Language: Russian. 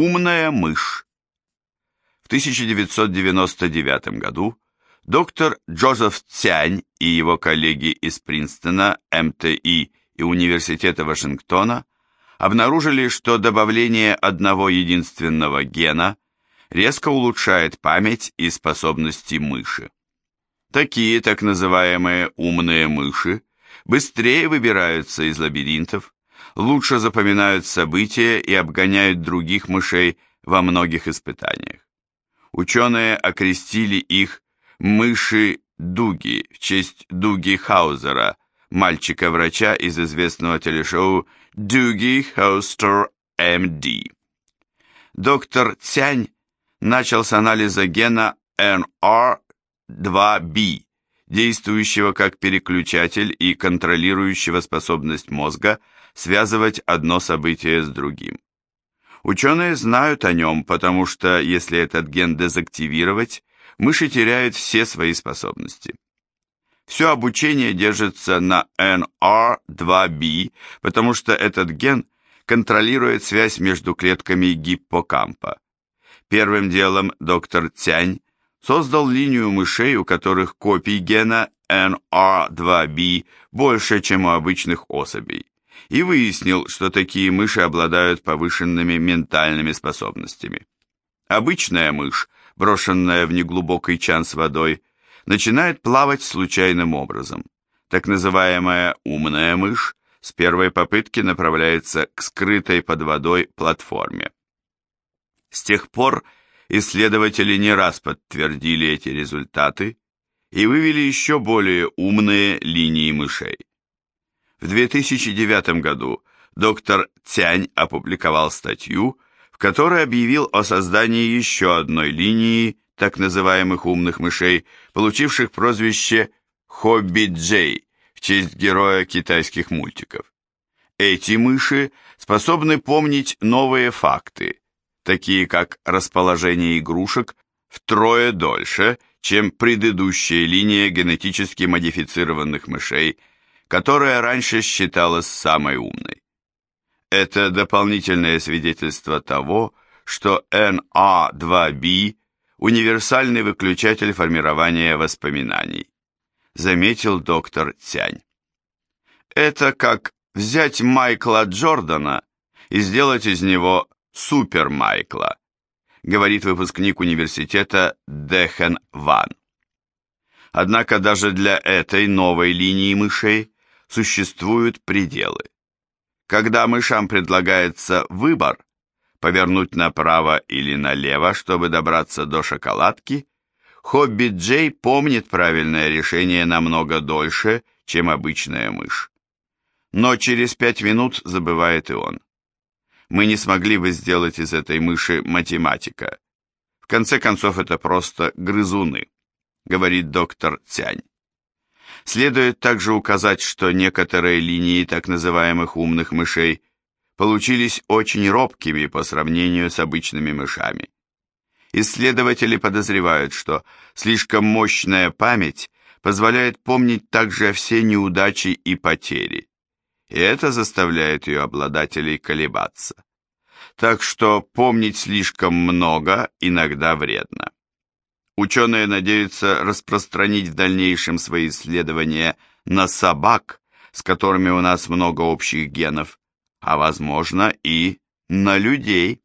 Умная мышь. В 1999 году доктор Джозеф Цянь и его коллеги из Принстона, МТИ и Университета Вашингтона обнаружили, что добавление одного единственного гена резко улучшает память и способности мыши. Такие так называемые умные мыши быстрее выбираются из лабиринтов, лучше запоминают события и обгоняют других мышей во многих испытаниях. Ученые окрестили их «мыши Дуги» в честь Дуги Хаузера, мальчика-врача из известного телешоу «Дуги Хаустер МД». Доктор Цянь начал с анализа гена NR2B, действующего как переключатель и контролирующего способность мозга связывать одно событие с другим. Ученые знают о нем, потому что если этот ген дезактивировать, мыши теряют все свои способности. Все обучение держится на NR2B, потому что этот ген контролирует связь между клетками гиппокампа. Первым делом доктор Цянь создал линию мышей, у которых копий гена NR2B больше, чем у обычных особей, и выяснил, что такие мыши обладают повышенными ментальными способностями. Обычная мышь, брошенная в неглубокий чан с водой, начинает плавать случайным образом. Так называемая умная мышь с первой попытки направляется к скрытой под водой платформе. С тех пор исследователи не раз подтвердили эти результаты и вывели еще более умные линии мышей. В 2009 году доктор Цянь опубликовал статью, в которой объявил о создании еще одной линии так называемых умных мышей, получивших прозвище «Хобби Джей» в честь героя китайских мультиков. Эти мыши способны помнить новые факты, такие как расположение игрушек, втрое дольше, чем предыдущая линия генетически модифицированных мышей, которая раньше считалась самой умной. Это дополнительное свидетельство того, что NA2B – универсальный выключатель формирования воспоминаний, заметил доктор Цянь. Это как взять Майкла Джордана и сделать из него Супер Майкла, говорит выпускник университета Дехен Ван. Однако даже для этой новой линии мышей существуют пределы. Когда мышам предлагается выбор, повернуть направо или налево, чтобы добраться до шоколадки, Хобби Джей помнит правильное решение намного дольше, чем обычная мышь. Но через пять минут забывает и он мы не смогли бы сделать из этой мыши математика. В конце концов, это просто грызуны, говорит доктор Цянь. Следует также указать, что некоторые линии так называемых умных мышей получились очень робкими по сравнению с обычными мышами. Исследователи подозревают, что слишком мощная память позволяет помнить также все неудачи и потери и это заставляет ее обладателей колебаться. Так что помнить слишком много иногда вредно. Ученые надеются распространить в дальнейшем свои исследования на собак, с которыми у нас много общих генов, а возможно и на людей.